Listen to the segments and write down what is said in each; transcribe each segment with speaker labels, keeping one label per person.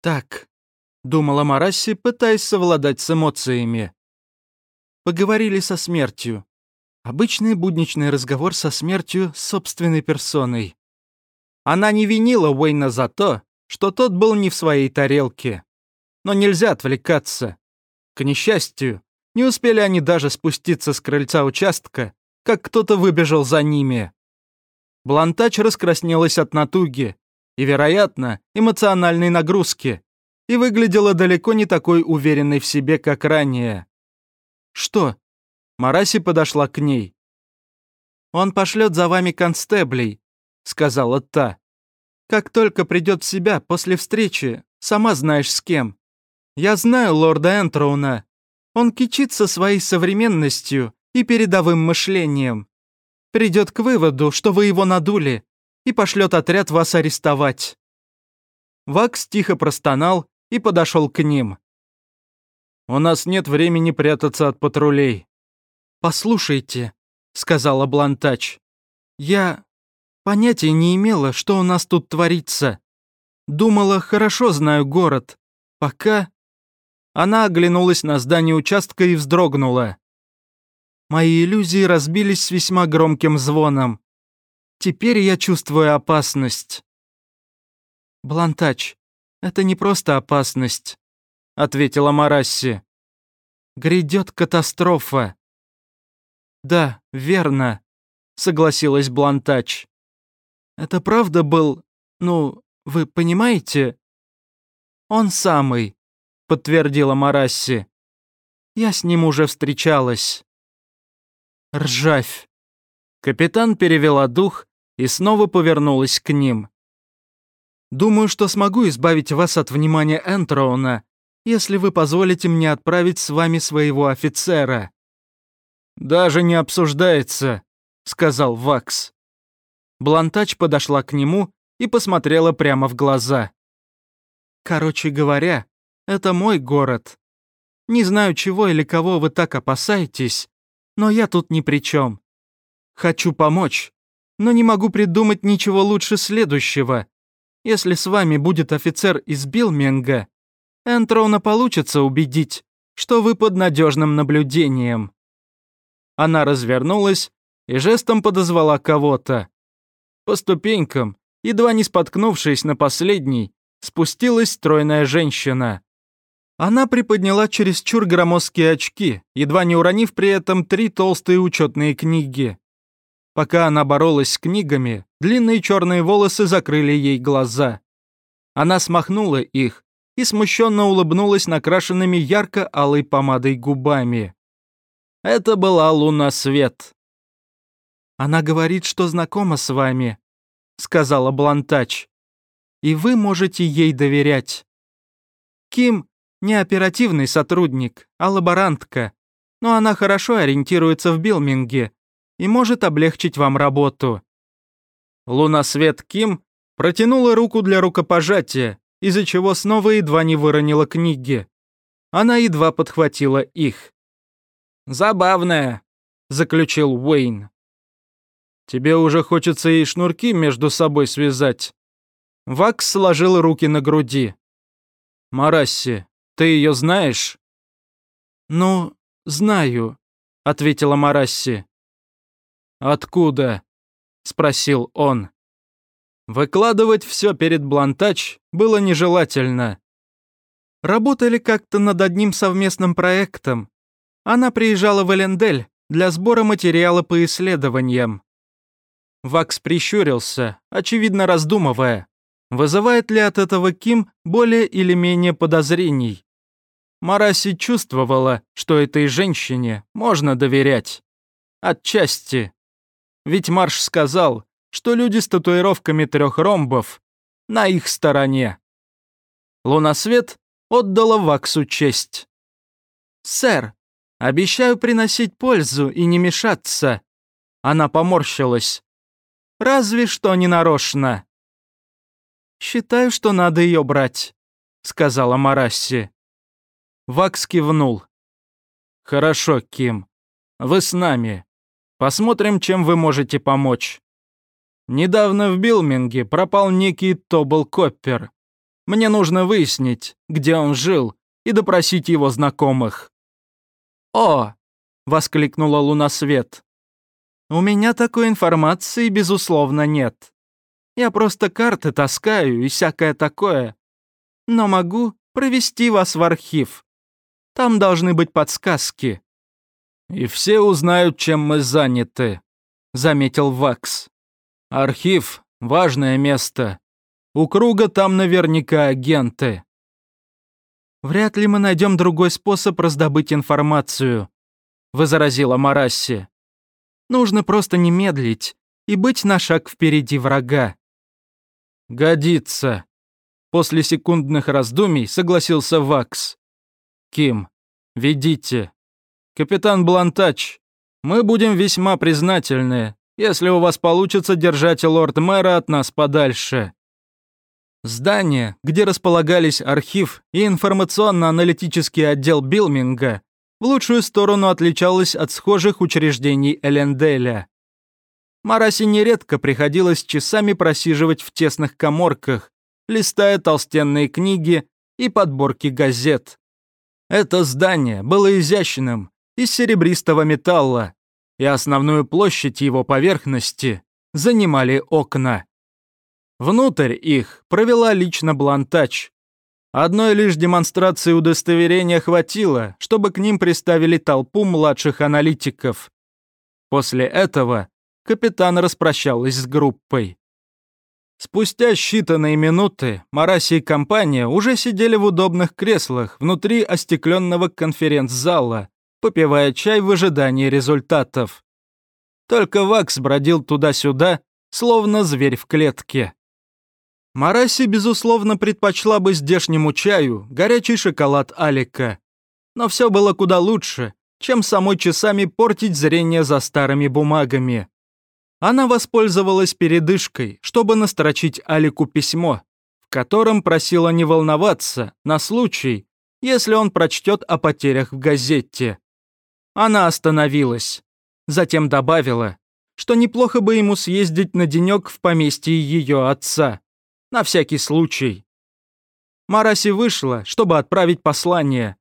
Speaker 1: Так, думала Марасси, пытаясь совладать с эмоциями. Поговорили со смертью. Обычный будничный разговор со смертью собственной персоной. Она не винила Уэйна за то, что тот был не в своей тарелке. Но нельзя отвлекаться. К несчастью, не успели они даже спуститься с крыльца участка, как кто-то выбежал за ними. Блантач раскраснелась от натуги и, вероятно, эмоциональной нагрузки, и выглядела далеко не такой уверенной в себе, как ранее. «Что?» Мараси подошла к ней. «Он пошлет за вами констеблей», — сказала та. «Как только придет в себя после встречи, сама знаешь с кем. Я знаю лорда Энтроуна. Он кичится своей современностью и передовым мышлением. Придет к выводу, что вы его надули, и пошлет отряд вас арестовать». Вакс тихо простонал и подошел к ним. «У нас нет времени прятаться от патрулей», «Послушайте», — сказала Блантач, — «я понятия не имела, что у нас тут творится. Думала, хорошо знаю город, пока...» Она оглянулась на здание участка и вздрогнула. Мои иллюзии разбились с весьма громким звоном. Теперь я чувствую опасность. «Блантач, это не просто опасность», — ответила Марасси. «Грядет катастрофа. «Да, верно», — согласилась Блантач. «Это правда был... ну, вы понимаете?» «Он самый», — подтвердила Марасси. «Я с ним уже встречалась». «Ржавь». Капитан перевела дух и снова повернулась к ним. «Думаю, что смогу избавить вас от внимания Энтроуна, если вы позволите мне отправить с вами своего офицера». «Даже не обсуждается», — сказал Вакс. Блантач подошла к нему и посмотрела прямо в глаза. «Короче говоря, это мой город. Не знаю, чего или кого вы так опасаетесь, но я тут ни при чем. Хочу помочь, но не могу придумать ничего лучше следующего. Если с вами будет офицер из Билменга, Энтрона получится убедить, что вы под надежным наблюдением. Она развернулась и жестом подозвала кого-то. По ступенькам, едва не споткнувшись на последней, спустилась стройная женщина. Она приподняла чересчур громоздкие очки, едва не уронив при этом три толстые учетные книги. Пока она боролась с книгами, длинные черные волосы закрыли ей глаза. Она смахнула их и смущенно улыбнулась накрашенными ярко-алой помадой губами. Это была луна свет. «Она говорит, что знакома с вами», — сказала Блантач. «И вы можете ей доверять. Ким — не оперативный сотрудник, а лаборантка, но она хорошо ориентируется в Билминге и может облегчить вам работу». Лунасвет Ким протянула руку для рукопожатия, из-за чего снова едва не выронила книги. Она едва подхватила их. «Забавная», — заключил Уэйн. «Тебе уже хочется ей шнурки между собой связать». Вакс сложил руки на груди. «Марасси, ты ее знаешь?» «Ну, знаю», — ответила Марасси. «Откуда?» — спросил он. Выкладывать все перед Блантач было нежелательно. Работали как-то над одним совместным проектом, она приезжала в Элендель для сбора материала по исследованиям. Вакс прищурился, очевидно раздумывая, вызывает ли от этого Ким более или менее подозрений. Мараси чувствовала, что этой женщине можно доверять. Отчасти. Ведь Марш сказал, что люди с татуировками трех ромбов на их стороне. Лунасвет отдала Ваксу честь. «Сэр, Обещаю приносить пользу и не мешаться». Она поморщилась. «Разве что не нарочно». «Считаю, что надо ее брать», — сказала Марасси. Вакс кивнул. «Хорошо, Ким. Вы с нами. Посмотрим, чем вы можете помочь. Недавно в Билминге пропал некий Тобл Коппер. Мне нужно выяснить, где он жил, и допросить его знакомых». «О!» — воскликнула Лунасвет. «У меня такой информации, безусловно, нет. Я просто карты таскаю и всякое такое. Но могу провести вас в архив. Там должны быть подсказки». «И все узнают, чем мы заняты», — заметил Вакс. «Архив — важное место. У круга там наверняка агенты». «Вряд ли мы найдем другой способ раздобыть информацию», — возразила Марасси. «Нужно просто не медлить и быть на шаг впереди врага». «Годится», — после секундных раздумий согласился Вакс. «Ким, ведите. Капитан Блантач, мы будем весьма признательны, если у вас получится держать лорд-мэра от нас подальше». Здание, где располагались архив и информационно-аналитический отдел Билминга, в лучшую сторону отличалось от схожих учреждений Эленделя. Марасе нередко приходилось часами просиживать в тесных коморках, листая толстенные книги и подборки газет. Это здание было изящным, из серебристого металла, и основную площадь его поверхности занимали окна. Внутрь их провела лично Блантач. Одной лишь демонстрации удостоверения хватило, чтобы к ним приставили толпу младших аналитиков. После этого капитан распрощалась с группой. Спустя считанные минуты Мараси и компания уже сидели в удобных креслах внутри остекленного конференц-зала, попивая чай в ожидании результатов. Только Вакс бродил туда-сюда, словно зверь в клетке. Мараси, безусловно, предпочла бы здешнему чаю горячий шоколад Алика. Но все было куда лучше, чем самой часами портить зрение за старыми бумагами. Она воспользовалась передышкой, чтобы настрочить Алику письмо, в котором просила не волноваться на случай, если он прочтет о потерях в газете. Она остановилась, затем добавила, что неплохо бы ему съездить на денек в поместье ее отца. На всякий случай. Мараси вышла, чтобы отправить послание.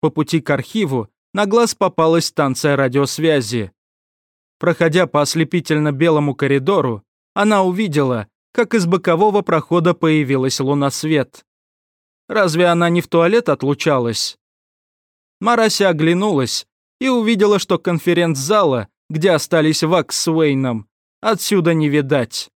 Speaker 1: По пути к архиву на глаз попалась станция радиосвязи. Проходя по ослепительно-белому коридору, она увидела, как из бокового прохода появилась лунасвет. Разве она не в туалет отлучалась? Мараси оглянулась и увидела, что конференц-зала, где остались Вакс с Уэйном, отсюда не видать.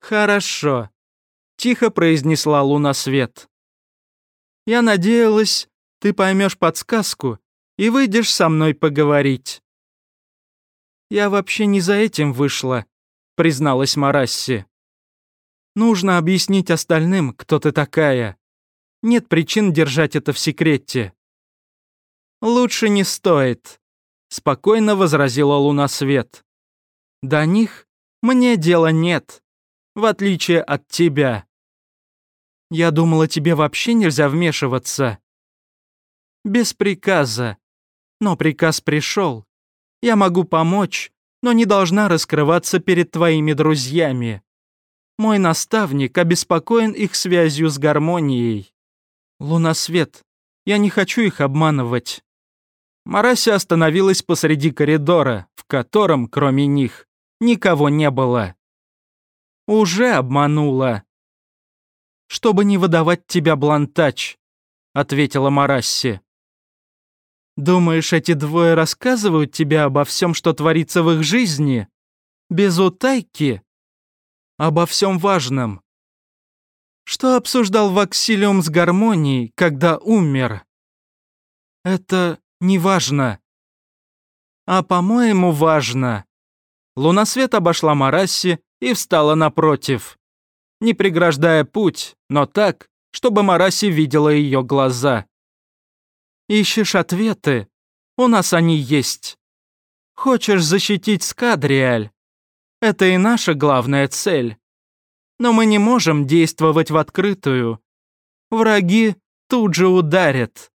Speaker 1: «Хорошо», — тихо произнесла Луна Свет. «Я надеялась, ты поймешь подсказку и выйдешь со мной поговорить». «Я вообще не за этим вышла», — призналась Марасси. «Нужно объяснить остальным, кто ты такая. Нет причин держать это в секрете». «Лучше не стоит», — спокойно возразила Луна Свет. «До них мне дела нет» в отличие от тебя. Я думала, тебе вообще нельзя вмешиваться. Без приказа. Но приказ пришел. Я могу помочь, но не должна раскрываться перед твоими друзьями. Мой наставник обеспокоен их связью с гармонией. Лунасвет, я не хочу их обманывать. Марася остановилась посреди коридора, в котором, кроме них, никого не было. Уже обманула. Чтобы не выдавать тебя, Блантач, ответила Марасси. Думаешь, эти двое рассказывают тебе обо всем, что творится в их жизни? Без утайки? Обо всем важном. Что обсуждал Ваксилиум с гармонией, когда умер? Это не важно. А по-моему, важно. Лунасвет обошла Марасси и встала напротив. Не преграждая путь, но так, чтобы Мараси видела ее глаза. «Ищешь ответы? У нас они есть. Хочешь защитить Скадриаль? Это и наша главная цель. Но мы не можем действовать в открытую. Враги тут же ударят.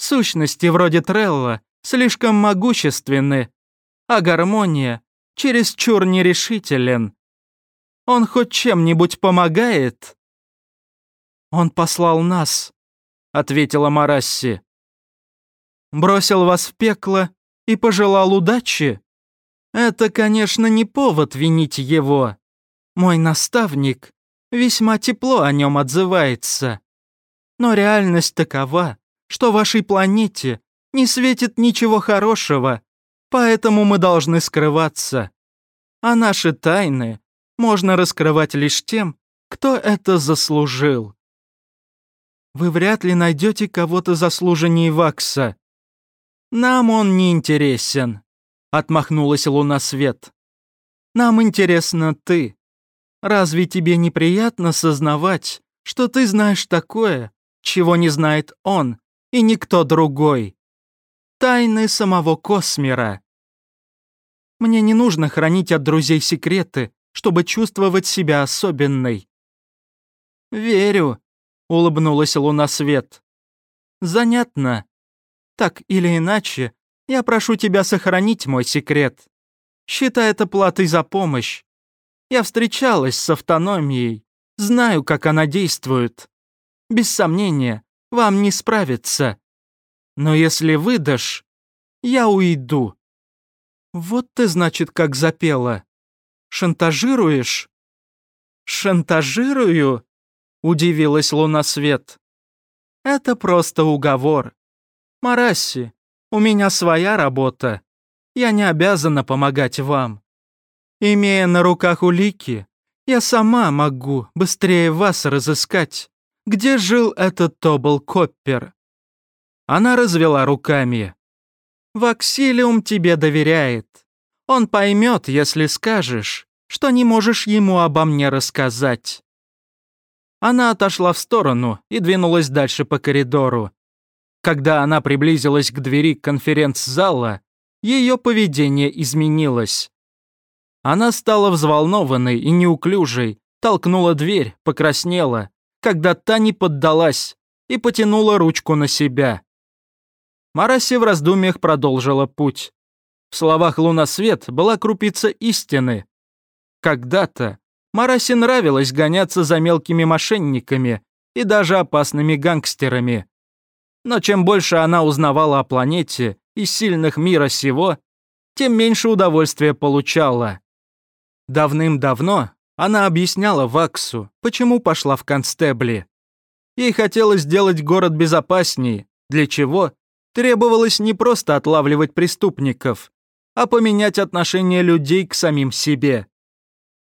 Speaker 1: Сущности вроде Трелла слишком могущественны, а гармония чересчур нерешителен. Он хоть чем-нибудь помогает?» «Он послал нас», — ответила Марасси. «Бросил вас в пекло и пожелал удачи? Это, конечно, не повод винить его. Мой наставник весьма тепло о нем отзывается. Но реальность такова, что вашей планете не светит ничего хорошего, поэтому мы должны скрываться. А наши тайны можно раскрывать лишь тем, кто это заслужил. Вы вряд ли найдете кого-то заслуженнее Вакса. Нам он не интересен, отмахнулась Луна Свет. Нам интересно ты. Разве тебе неприятно сознавать, что ты знаешь такое, чего не знает он и никто другой? Тайны самого Космера. Мне не нужно хранить от друзей секреты, чтобы чувствовать себя особенной. «Верю», — улыбнулась Луна Свет. «Занятно. Так или иначе, я прошу тебя сохранить мой секрет. Считай это платой за помощь. Я встречалась с автономией, знаю, как она действует. Без сомнения, вам не справиться. Но если выдашь, я уйду. Вот ты, значит, как запела. Шантажируешь? Шантажирую? Удивилась Лунасвет. Это просто уговор. Марасси, у меня своя работа. Я не обязана помогать вам. Имея на руках улики, я сама могу быстрее вас разыскать. Где жил этот Тобл Коппер?» Она развела руками. «Ваксилиум тебе доверяет. Он поймет, если скажешь, что не можешь ему обо мне рассказать». Она отошла в сторону и двинулась дальше по коридору. Когда она приблизилась к двери конференц-зала, ее поведение изменилось. Она стала взволнованной и неуклюжей, толкнула дверь, покраснела, когда та не поддалась и потянула ручку на себя. Мараси в раздумьях продолжила путь. В словах «Лунасвет» была крупица истины. Когда-то Мараси нравилось гоняться за мелкими мошенниками и даже опасными гангстерами. Но чем больше она узнавала о планете и сильных мира сего, тем меньше удовольствия получала. Давным-давно она объясняла Ваксу, почему пошла в констебли. Ей хотелось сделать город безопаснее, для чего требовалось не просто отлавливать преступников, а поменять отношение людей к самим себе.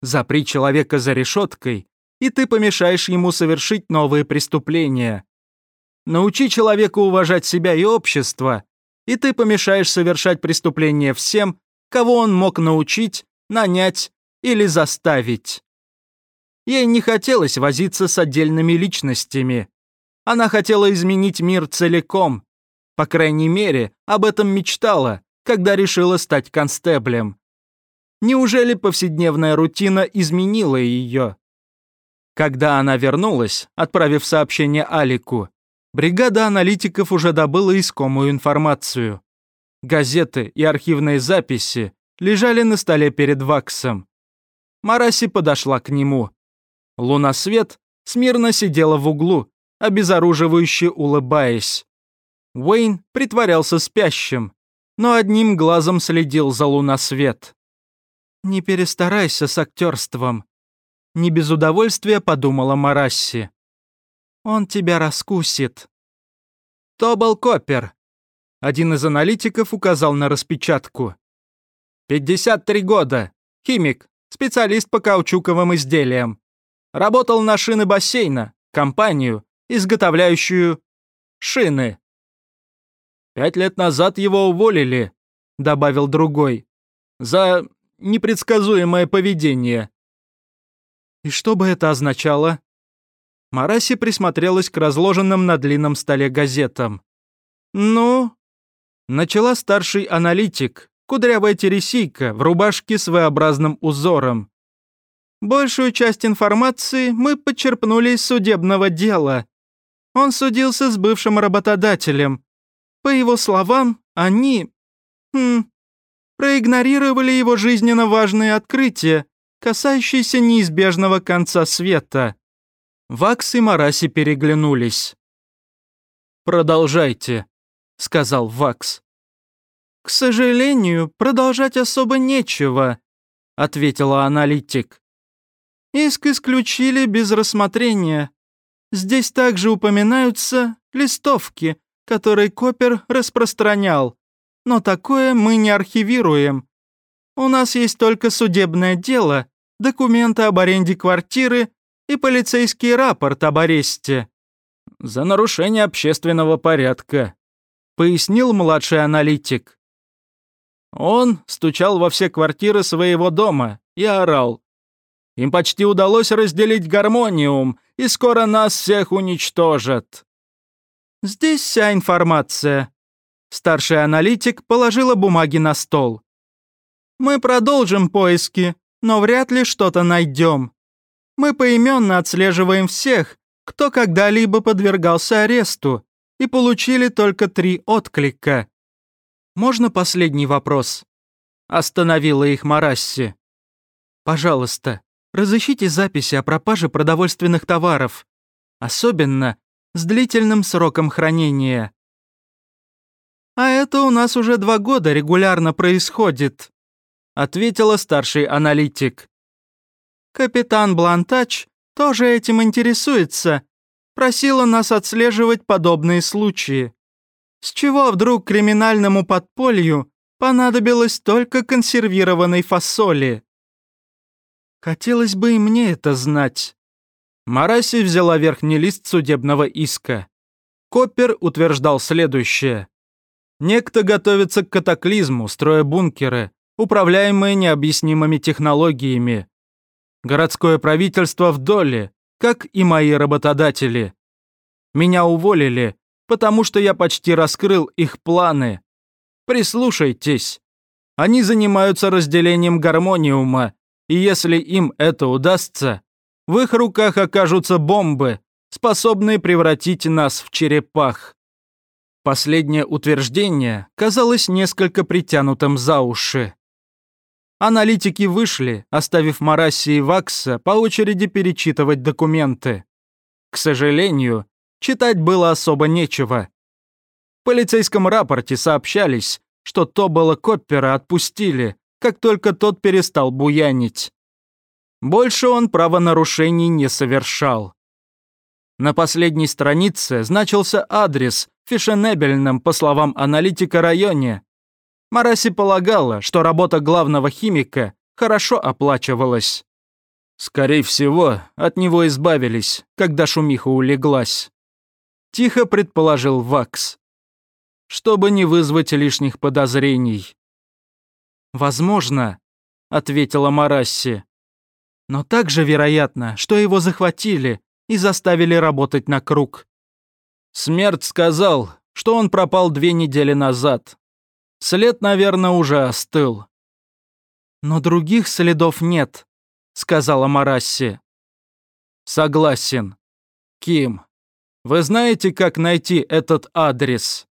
Speaker 1: Запри человека за решеткой, и ты помешаешь ему совершить новые преступления. Научи человека уважать себя и общество, и ты помешаешь совершать преступления всем, кого он мог научить, нанять или заставить. Ей не хотелось возиться с отдельными личностями. Она хотела изменить мир целиком. По крайней мере, об этом мечтала, когда решила стать констеблем. Неужели повседневная рутина изменила ее? Когда она вернулась, отправив сообщение Алику, бригада аналитиков уже добыла искомую информацию. Газеты и архивные записи лежали на столе перед Ваксом. Мараси подошла к нему. Лунасвет смирно сидела в углу, обезоруживающе улыбаясь. Уэйн притворялся спящим, но одним глазом следил за Лунасвет. «Не перестарайся с актерством», — не без удовольствия подумала Марасси. «Он тебя раскусит». «То был Коппер», — один из аналитиков указал на распечатку. «53 года, химик, специалист по каучуковым изделиям. Работал на шины бассейна, компанию, изготовляющую шины. Пять лет назад его уволили, добавил другой, за непредсказуемое поведение. И что бы это означало? Мараси присмотрелась к разложенным на длинном столе газетам. «Ну?» Начала старший аналитик, кудрявая тересийка в рубашке с V-образным узором. Большую часть информации мы подчерпнули из судебного дела. Он судился с бывшим работодателем. По его словам, они... Хм, проигнорировали его жизненно важные открытия, касающиеся неизбежного конца света. Вакс и Мараси переглянулись. «Продолжайте», — сказал Вакс. «К сожалению, продолжать особо нечего», — ответила аналитик. «Иск исключили без рассмотрения. Здесь также упоминаются листовки, которые Копер распространял, но такое мы не архивируем. У нас есть только судебное дело, документы об аренде квартиры и полицейский рапорт об аресте». «За нарушение общественного порядка», — пояснил младший аналитик. Он стучал во все квартиры своего дома и орал. Им почти удалось разделить гармониум, и скоро нас всех уничтожат. Здесь вся информация. Старший аналитик положила бумаги на стол. Мы продолжим поиски, но вряд ли что-то найдем. Мы поименно отслеживаем всех, кто когда-либо подвергался аресту, и получили только три отклика. «Можно последний вопрос?» Остановила их Марасси. «Пожалуйста, разыщите записи о пропаже продовольственных товаров, особенно с длительным сроком хранения». «А это у нас уже два года регулярно происходит», ответила старший аналитик. «Капитан Блантач тоже этим интересуется, просила нас отслеживать подобные случаи. С чего вдруг криминальному подполью понадобилось только консервированной фасоли? Хотелось бы и мне это знать. Мараси взяла верхний лист судебного иска. Коппер утверждал следующее. Некто готовится к катаклизму, строя бункеры, управляемые необъяснимыми технологиями. Городское правительство в доле, как и мои работодатели. Меня уволили, потому что я почти раскрыл их планы. Прислушайтесь. Они занимаются разделением гармониума, и если им это удастся, в их руках окажутся бомбы, способные превратить нас в черепах. Последнее утверждение казалось несколько притянутым за уши. Аналитики вышли, оставив Мараси и Вакса по очереди перечитывать документы. К сожалению, читать было особо нечего. В полицейском рапорте сообщались, что Тобола Коппера отпустили, как только тот перестал буянить. Больше он правонарушений не совершал. На последней странице значился адрес в фешенебельном, по словам аналитика, районе. Мараси полагала, что работа главного химика хорошо оплачивалась. Скорее всего, от него избавились, когда шумиха улеглась. Тихо предположил Вакс. Чтобы не вызвать лишних подозрений. «Возможно», — ответила Марасси. «Но также вероятно, что его захватили и заставили работать на круг». Смерть сказал, что он пропал две недели назад. След, наверное, уже остыл. «Но других следов нет», — сказала Марасси. «Согласен. Ким, вы знаете, как найти этот адрес?»